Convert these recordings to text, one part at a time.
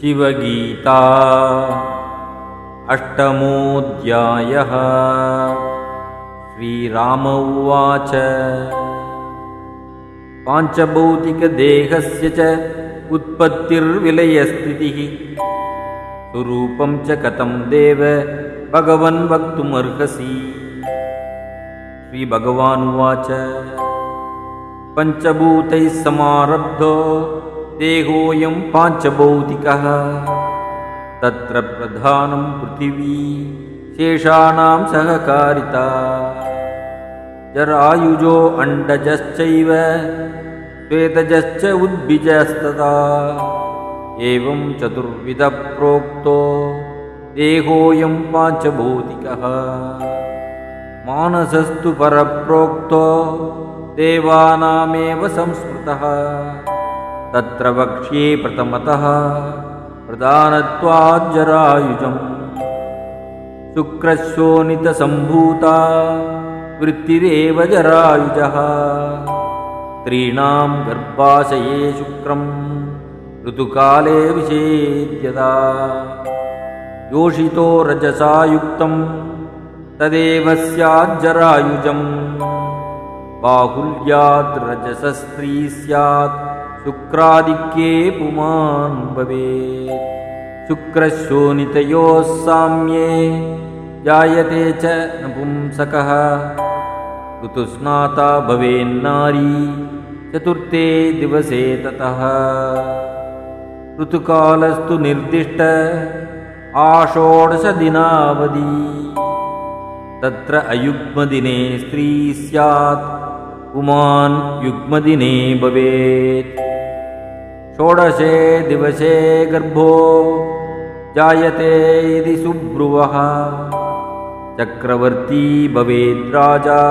शिवगीता अष्टमोऽध्यायः। श्रीराम उवाच। पाञ्चभौतिकदेहस्य च उत्पत्तिर्विलयस्थितिः। स्वरूपं च कथं देव भगवन् वक्तुमर्हसि। श्रीभगवानुवाच। पञ्चभूतैः समारब्धो देहोऽयं पाञ्चभौतिकः। तत्र प्रधानं पृथिवी शेषाणां सहकारिता। जरायुजो अण्डजश्चैव श्वेतजश्च उद्भिजस्तदा। एवं चतुर्विधप्रोक्तो देहोऽयं पाञ्चभौतिकः। मानसस्तु परप्रोक्तो देवानामेव संस्कृतः तत्र वक्ष्ये प्रथमतः प्रधानत्वाज्जरायुजम् शुक्रशोनितसम्भूता वृत्तिरेव जरायुजः। स्त्रीणां गर्भाशये शुक्रम् ऋतुकाले विषेद्यदा योषितो रजसा युक्तम् तदेव स्याज्जरायुजम्। बाहुल्याद्रजसस्त्री स्यात् शुक्रादिक्ये पुमान् भवेत् शुक्रशोनितयोः साम्ये जायते च नपुंसकः। ऋतुस्नाता भवेन्नारी चतुर्थे दिवसे ततः। ऋतुकालस्तु निर्दिष्ट आषोडशदिनावधि। तत्र अयुग्मदिने स्त्री स्यात् पुमान् युग्मदिने भवेत् षोडशे दिवसे गर्भो जायते इति सुब्रुवः। चक्रवर्ती भवेद्राजा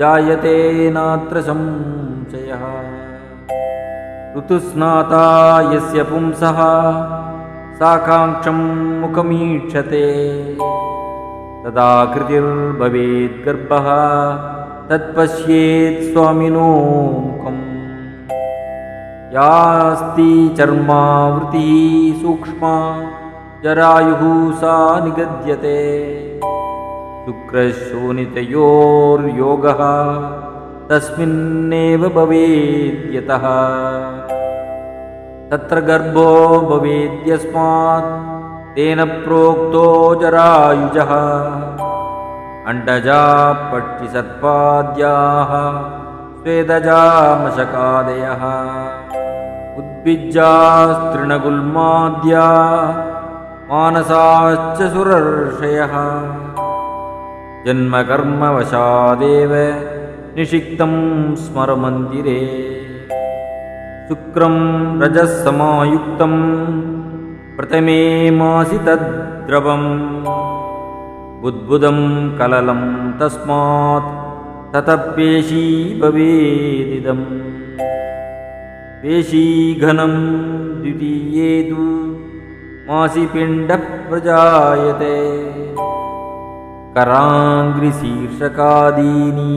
जायते नात्र संशयः। ऋतुस्नाता यस्य पुंसः साकाङ्क्षं मुखमीक्षते। तदाकृतिर्भवेद्गर्भः तत्पश्येत् स्वामिनो मुखम् यास्ति चर्मावृतिः सूक्ष्मा जरायुः सा निगद्यते। शुक्रशोनितयोर्योगः तस्मिन्नेव भवेद्यतः। तत्र गर्भो भवेद्यस्मात् तेन प्रोक्तो जरायुजः। अण्डजा पट्टिसर्पाद्याः स्वेदजामशकादयः उद्भिज्जास्तृणगुल्माद्या मानसाश्च सुरर्षयः जन्मकर्मवशादेव निषिक्तं स्मरमन्दिरे। शुक्रं रजःसमायुक्तं प्रथमे मासि तद्द्रवम् बुद्बुदं कललं तस्मात् ततपेशी भवेदिदम् पेशीघनं द्वितीये तु मासिपिण्डः प्रजायते कराङ्घ्रिशीर्षकादीनि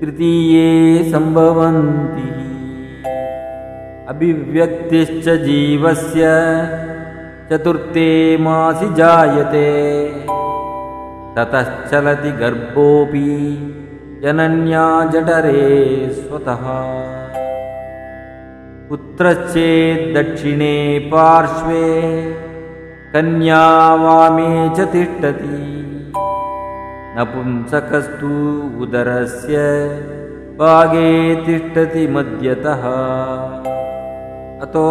तृतीये सम्भवन्ति। अभिव्यक्तिश्च जीवस्य चतुर्थे मासि जायते। ततश्चलति गर्भोऽपि जनन्या जठरे स्वतः पुत्रश्चेद्दक्षिणे पार्श्वे कन्या वामे च तिष्ठति। नपुंसकस्तु उदरस्य भागे तिष्ठति मध्यतः अतो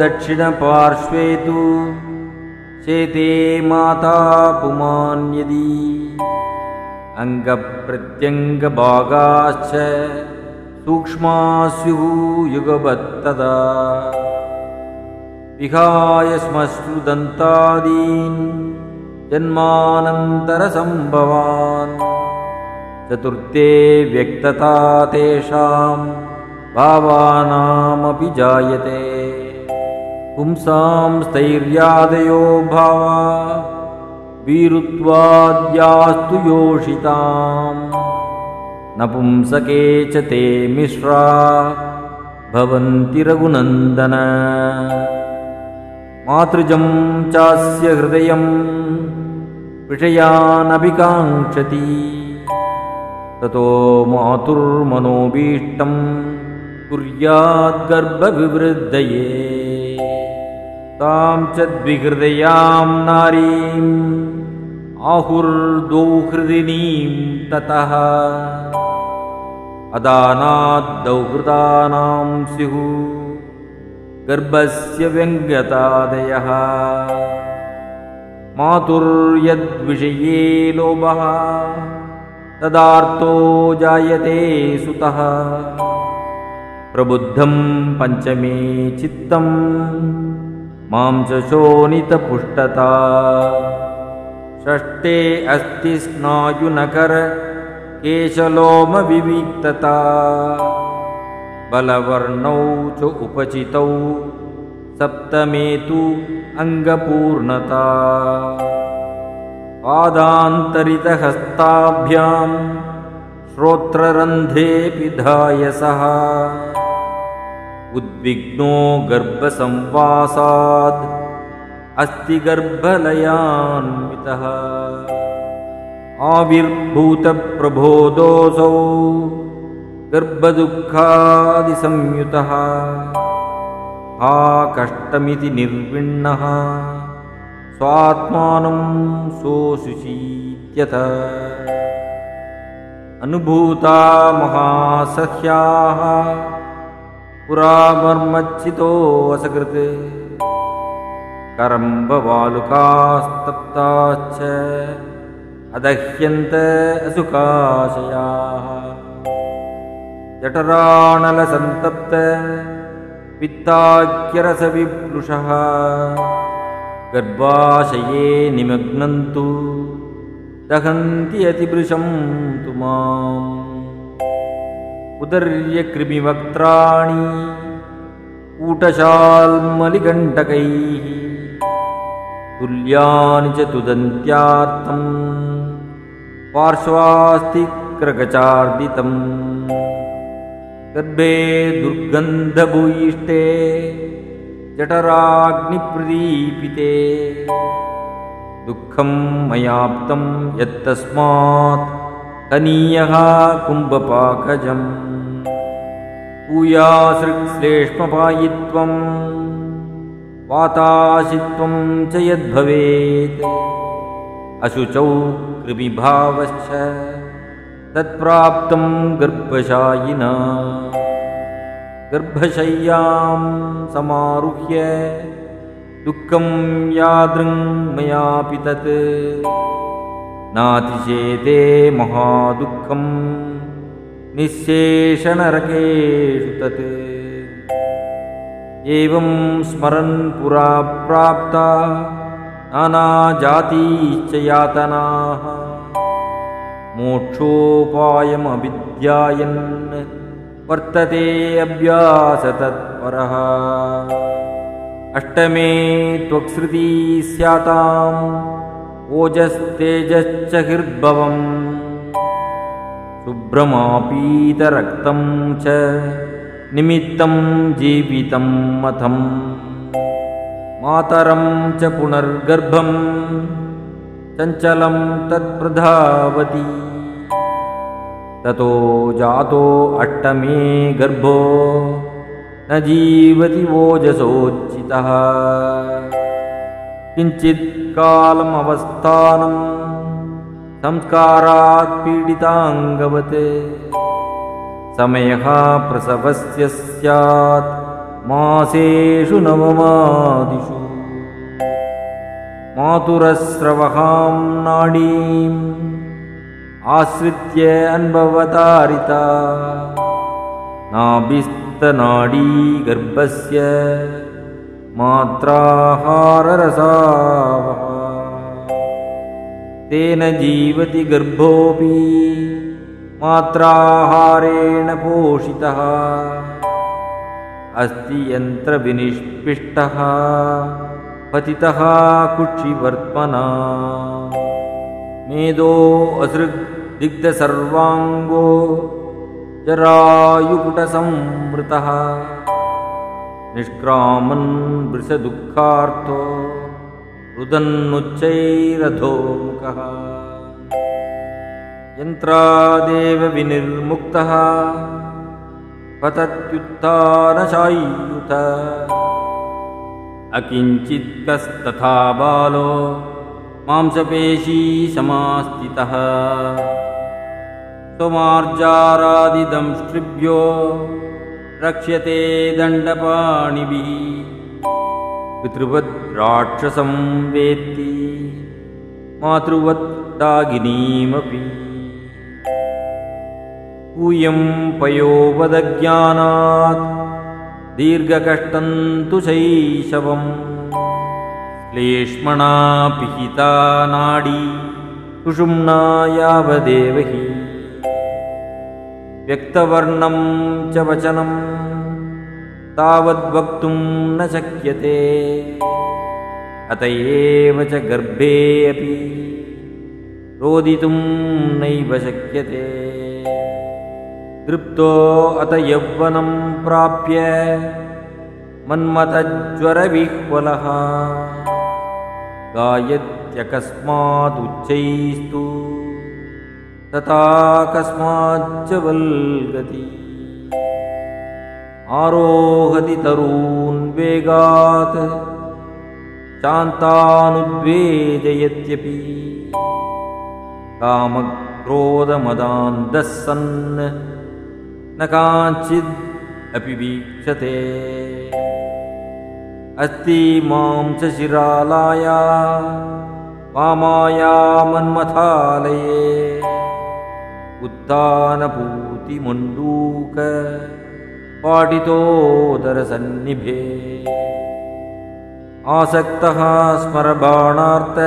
दक्षिणपार्श्वे तु शेते माता पुमान् यदि। अङ्गप्रत्यङ्गभागाश्च सूक्ष्मा स्युः युगवत्तदा विहाय श्मश्रुदन्तादीन् जन्मानन्तरसम्भवान्। चतुर्थे व्यक्तता तेषां भावानामपि जायते। पुंसां स्थैर्यादयो भावा वीरुत्वाद्यास्तु योषिताम् नपुंसके च ते मिश्रा। भवन्ति रघुनन्दन। मातृजं चास्य हृदयं विषयानभिकाङ्क्षति। ततो मातुर्मनोभीष्टं कुर्याद्गर्भविवृद्धये तां च द्विहृदयां नारीम् आहुर्दौहृदिनीं ततः अदानाद्दौहृदानां स्युः गर्भस्य व्यङ्ग्यतादयः। मातुर्यद्विषये लोभः। तदार्तो जायते सुतः। प्रबुद्धं पञ्चमे चित्तम्। मां च शोणितपुष्टता। षष्ठे अस्ति स्नायुनकर केशलोमविविक्तता बलवर्णौ च उपचितौ सप्तमे तु अङ्गपूर्णता। पादान्तरितहस्ताभ्यां श्रोत्ररन्ध्रेऽपि धायसः। उद्विग्नो गर्भसंवासाद् अस्ति गर्भलयान्वितः आविर्भूतप्रबोधोऽसौ गर्भदुःखादिसंयुतः हा कष्टमिति निर्विण्णः स्वात्मानं सोऽशुचीत्यथ अनुभूता महासह्याः पुरामर्मच्चितोऽसकृत् करम्बवालुकास्तप्ताश्च अदह्यन्त असुकाशयाः। जठराणलसन्तप्त पित्ताख्यरसविप्लुषः गर्भाशये निमग्नन्तु। दहन्ति अतिभृशं तु माम्। उदर्यकृमिवक्त्राणि कूटशाल्मलिकण्टकैः तुल्यानि च तुदन्त्यार्थम् पार्श्वास्तिक्रगचार्दितम्। गर्भे दुर्गन्धभूयिष्टे जठराग्निप्रदीपिते दुःखं मयाप्तं यत्तस्मात् कनीयः कुम्भपाकजम् पूयासृक्श्लेष्मपायित्वम् वाताशित्वं च यद्भवेत् अशुचौ कृमिभावश्च तत्प्राप्तं गर्भशायिना। गर्भशय्यां समारुह्य दुःखं यादृङ्मयापि तत्। नातिशेते महादुःखं निःशेषनरकेषु तत्। एवं स्मरन् पुरा प्राप्ता नानाजातीश्च यातनाः मोक्षोपायमभिध्यायन् वर्तते अभ्यासतत्परः। अष्टमे त्वक्सृती स्याताम् ओजस्तेजश्च हृद्भवम् शुभ्रमापीतरक्तं च निमित्तं जीवितं मथम् मातरं च पुनर्गर्भं चञ्चलं तत्प्रधावति। ततो जातो अष्टमे गर्भो न जीवति ओजसोचितः किञ्चित् कालमवस्थानं संस्कारात् पीडिताङ्गवत्। समयः प्रसवस्य स्यात् मासेषु नवमादिषु। मातुरस्रवहां नाडीम् आश्रित्य अन्भवतारिता नाभिस्तनाडी गर्भस्य मात्राहाररसावः। तेन जीवति गर्भोऽपि मात्राहारेण पोषितः अस्ति यन्त्रविनिष्पिष्टः। पतितः कुक्षिवर्त्मना मेदो असृग्दिग्धसर्वाङ्गो जरायुकुटसंवृतः। निष्क्रामन् वृषदुःखार्थो रुदन्नुच्चैरधोमुखः। यन्त्रादेव विनिर्मुक्तः पतत्युत्थानशायुत। अकिञ्चित्कस्तथा बालो मांसपेशी समास्थितः। स्वमार्जारादिदंष्ट्रिभ्यो रक्ष्यते दण्डपाणिभिः। पितृवद्राक्षसं वेत्ति मातृवत्तागिनीमपि पूयं पयोवदज्ञानात्। दीर्घकष्टं तु शैशवम् श्लेष्मणा पिहिता नाडी कुषुम्ना यावदेव हि व्यक्तवर्णं च वचनं तावद्वक्तुं न शक्यते। अत एव च गर्भे अपि रोदितुं नैव शक्यते तृप्तो अत यौवनं प्राप्य मन्मतज्वरविह्वलः गायत्यकस्मादुच्चैस्तु तथा कस्माच्च वल्गति आरोहति तरून् वेगात् शान्तानुद्वेजयत्यपि। कामक्रोधमदान्दः सन् न काञ्चिद् अपि वीक्षते। अस्ति मां च शिरालाया वामाया मन्मथालये। उत्थानपूतिमण्डूक पाटितोदरसन्निभे। आसक्तः स्मरबाणार्थ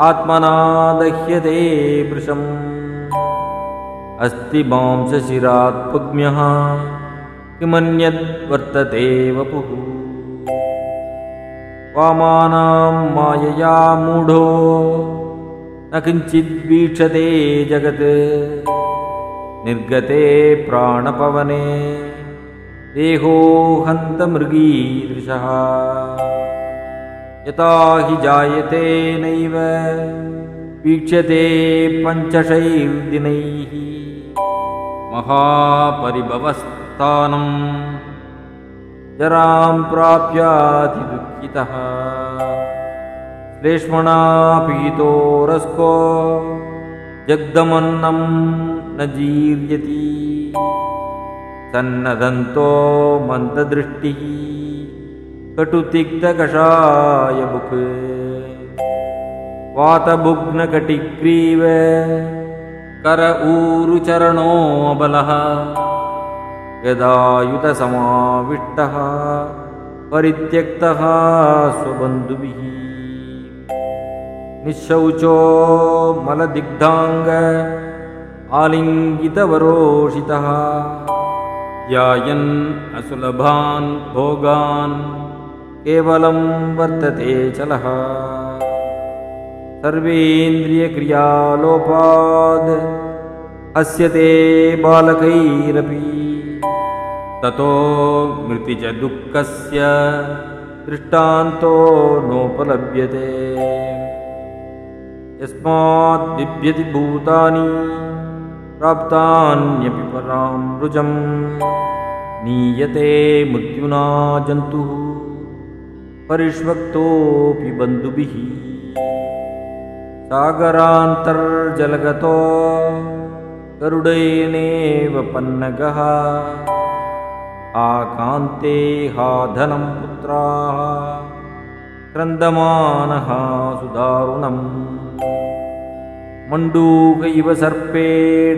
आत्मना दह्यते वृषम् अस्ति मांसशिरात्पुग्म्यः किमन्यद्वर्तते वपुः वामानां मायया मूढो। न किञ्चिद्वीक्षते जगत्। निर्गते प्राणपवने। देहो हन्तमृगीदृशः। यथा हि जायते नैव। वीक्ष्यते पञ्चशैर्दिनैः महापरिभवस्थानम् जरां प्राप्यातिदुःखितः श्लेष्मणा पीतो रस्को जग्दमन्नं न जीर्यति। सन्नदन्तो मन्ददृष्टिः कटुतिक्तकषायबुक् वातभुग्नकटिग्रीव कर ऊरुचरणोऽबलः यदायुतसमाविष्टः परित्यक्तः स्वबन्धुभिः। निःशौचो मलदिग्धाङ्ग आलिङ्गितवरोषितः। ध्यायन् असुलभान् भोगान् केवलं वर्तते चलः सर्वेन्द्रियक्रियालोपाद् अस्य ते बालकैरपि। ततो मृति च दुःखस्य दृष्टान्तो नोपलभ्यते। यस्माद्बिभ्यति भूतानि प्राप्तान्यपि परां रुजम् नीयते मृत्युना जन्तुः परिष्वक्तोऽपि बन्धुभिः सागरान्तर्जलगतो गरुडेनेव पन्नगः। आकान्ते हा धनं पुत्राः। क्रन्दमानः सुदारुणम्। मण्डूक इव सर्पेण।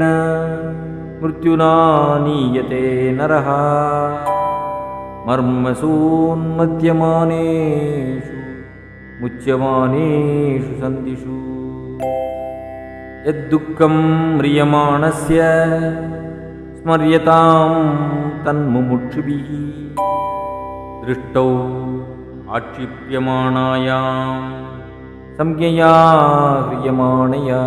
मृत्युना नीयते नरः। मर्मसून्मद्यमानेषु मुच्यमानेषु सन्धिषु यद्दुःखं म्रियमाणस्य स्मर्यतां तन्मुमुक्षुभिः दृष्टौ आक्षिप्यमाणायां संज्ञया ह्रियमाणया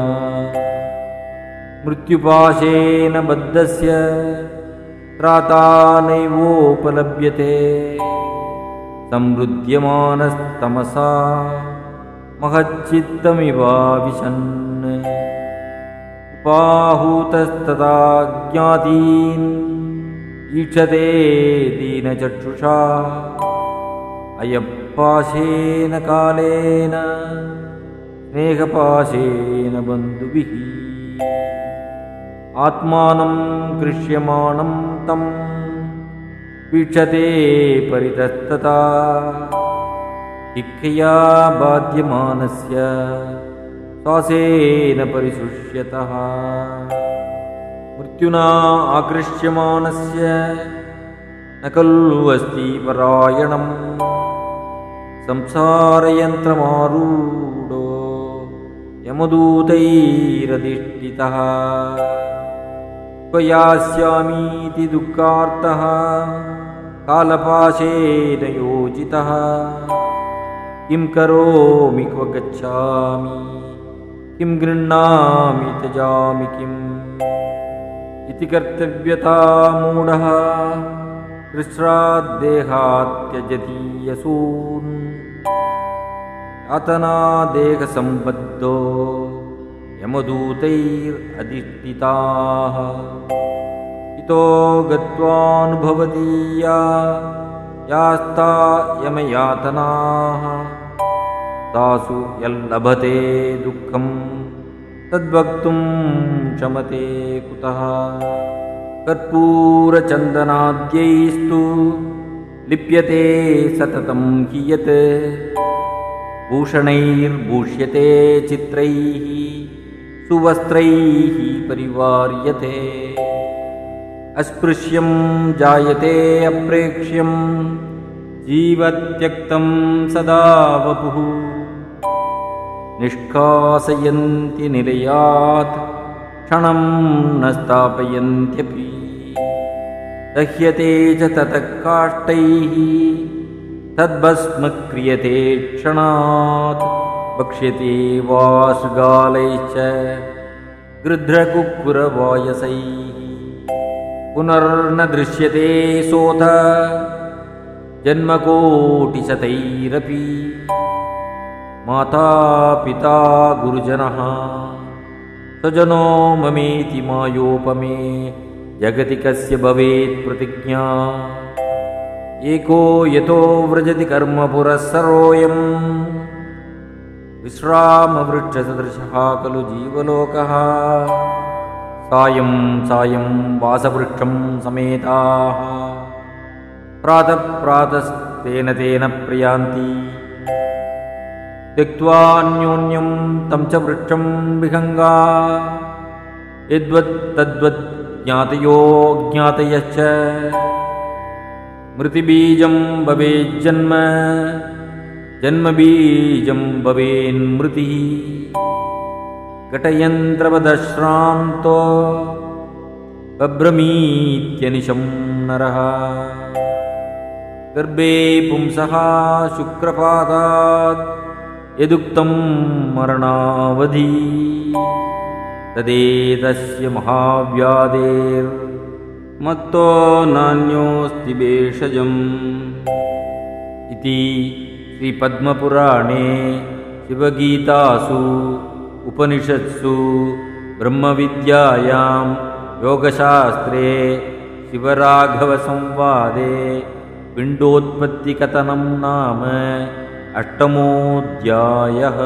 मृत्युपाशेन बद्धस्य त्राता नैवोपलभ्यते समृद्ध्यमानस्तमसा महच्चित्तमिवाविशन् उपाहूतस्तदा ज्ञातीन् ईक्षते दीनचक्षुषा अयपाशेन कालेन स्नेहपाशेन बन्धुभिः। आत्मानं कृष्यमाणं तं वीक्षते परितस्तता। इक्खया बाध्यमानस्य श्वासेन परिसुष्यतः मृत्युना आकृष्यमाणस्य न खलु अस्ति परायणम्। संसारयन्त्रमारूढो यमदूतैरधिष्ठितः। त्वयास्यामीति दुःखार्तः कालपाशेन योजितः। किं करोमि क्व गच्छामि किं गृह्णामि त्यजामि किम्? इति कर्तव्यता मूढः। कृश्राद्देहात्यजतीयसून् यातनादेहसम्बद्धो यमदूतैरधिष्ठिताः। इतो गत्वानुभवतीया यास्ता यमयातनाः तासु यल्लभते दुःखम्। तद्वक्तुं क्षमते कुतः? कर्पूरचन्दनाद्यैस्तु लिप्यते सततं हि यत्। भूषणैर्भूष्यते चित्रैः सुवस्त्रैः परिवार्यते। अस्पृश्यं जायते अप्रेक्ष्यं जीवत्यक्तं सदा वपुः निष्कासयन्ति निलयात् क्षणं न स्थापयन्त्यपि। दह्यते च ततः काष्ठैः तद्भस्म क्रियते क्षणात्। वक्ष्यते वा शृगालैश्च गृध्रकुक्कुरवायसैः। पुनर्न दृश्यते सोऽथ जन्मकोटिशतैरपि माता पिता गुरुजनः। स्वजनो ममेति मायोपमे जगति कस्य भवेत् प्रतिज्ञा। एको यतो व्रजति कर्मपुरः सर्वोऽयम् विश्रामवृक्षसदृशः खलु जीवलोकः। सायं सायं वासवृक्षं समेताः। प्रातः प्रातस्तेन तेन प्रयान्ति त्यक्त्वान्योन्यं तं च वृक्षं विहङ्गा। यद्वत् तद्वत् ज्ञातयो ज्ञातयश्च। मृतिबीजं भवेज्जन्म जन्मबीजं भवेन्मृतिः। घटयन्त्रवदश्रान्तो बभ्रमीत्यनिशं नरः। गर्भे पुंसः शुक्रपादात् यदुक्तं मरणावधि। तदेतस्य महाव्याधेर्मत्तो नान्योऽस्ति भेषजम् इति श्रीपद्मपुराणे शिवगीतासु उपनिषत्सु ब्रह्मविद्यायां योगशास्त्रे शिवराघवसंवादे पिण्डोत्पत्तिकथनं नाम अष्टमोऽध्यायः